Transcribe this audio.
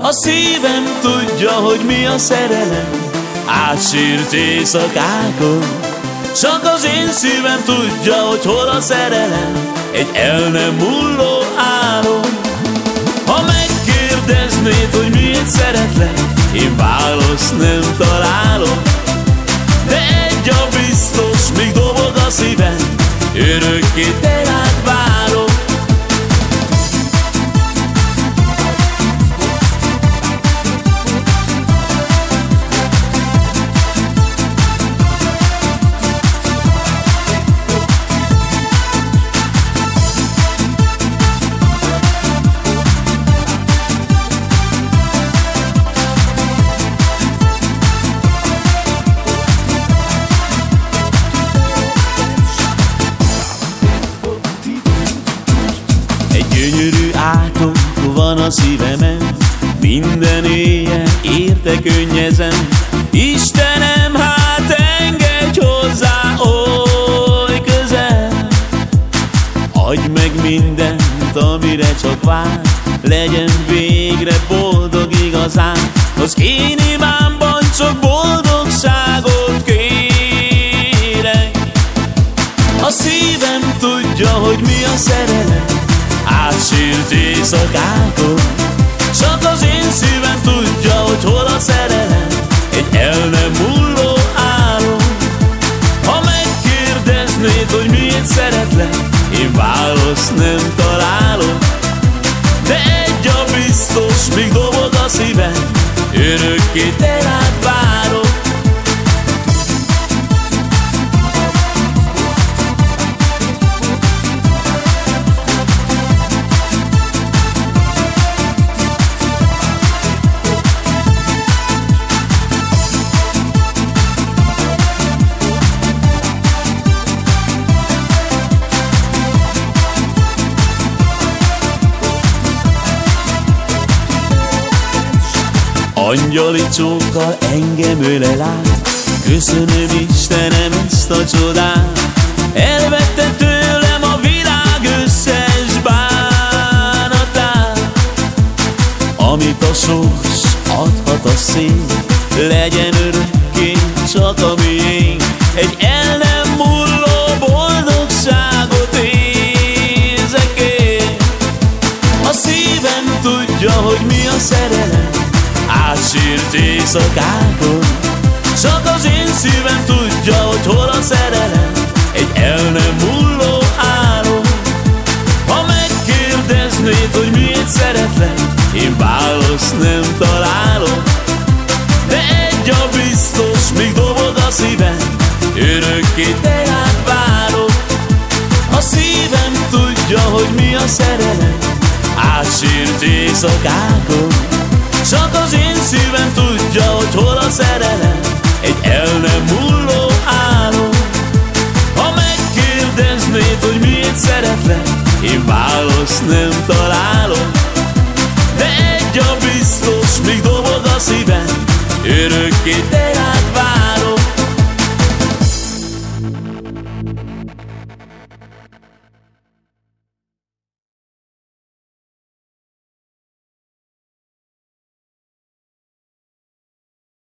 A szívem tudja, hogy mi a szerelem, átsírt éjszakákon. Csak az én szívem tudja, hogy hol a szerelem, egy el nem mulló álom. Ha megkérdeznéd, hogy miért szeretlek, én választ nem találok. De egy a biztos, míg dobog a szívem, örökké te Gyönyörű átok van a szívemen, minden éjjel érte könnyezem. Istenem, hát engedj hozzá oly közel. Adj meg mindent, amire csak vár, legyen végre boldog igazán. Az én imámban csak boldogságot kérek. A szívem tudja, hogy mi a szerelem, átsírt éjszakákon Csak az én szívem tudja, hogy hol a szerelem. Egy el nem mulló álom. Ha megkérdeznéd, hogy miért szeretlek Én választ nem találok. De egy a biztos, míg dobog a szívem Örökké te Angyali csókkal engem ölel át Köszönöm Istenem ezt a csodát. Elvette tőlem a világ összes bánatát. Amit a sors adhat a szél Legyen örökké csak a miénk. Egy el nem mulló boldogságot érzek én. A szívem tudja, hogy mi a szerelem átsírt éjszakákon Csak az én szívem tudja, hogy hol a szerelem. Egy el nem mulló álom Ha megkérdeznéd, hogy miért szeretlek Én választ nem találok. De egy a biztos, míg dobog a szívem Örökké te rád várok. A szívem tudja, hogy mi a szerelem Átsírt éjszakákon csak szerelem Egy el nem mulló álom. Ha megkérdeznéd, hogy miért szeretlek Én választ nem találok. De egy a biztos, míg dobog a szívem Örökké te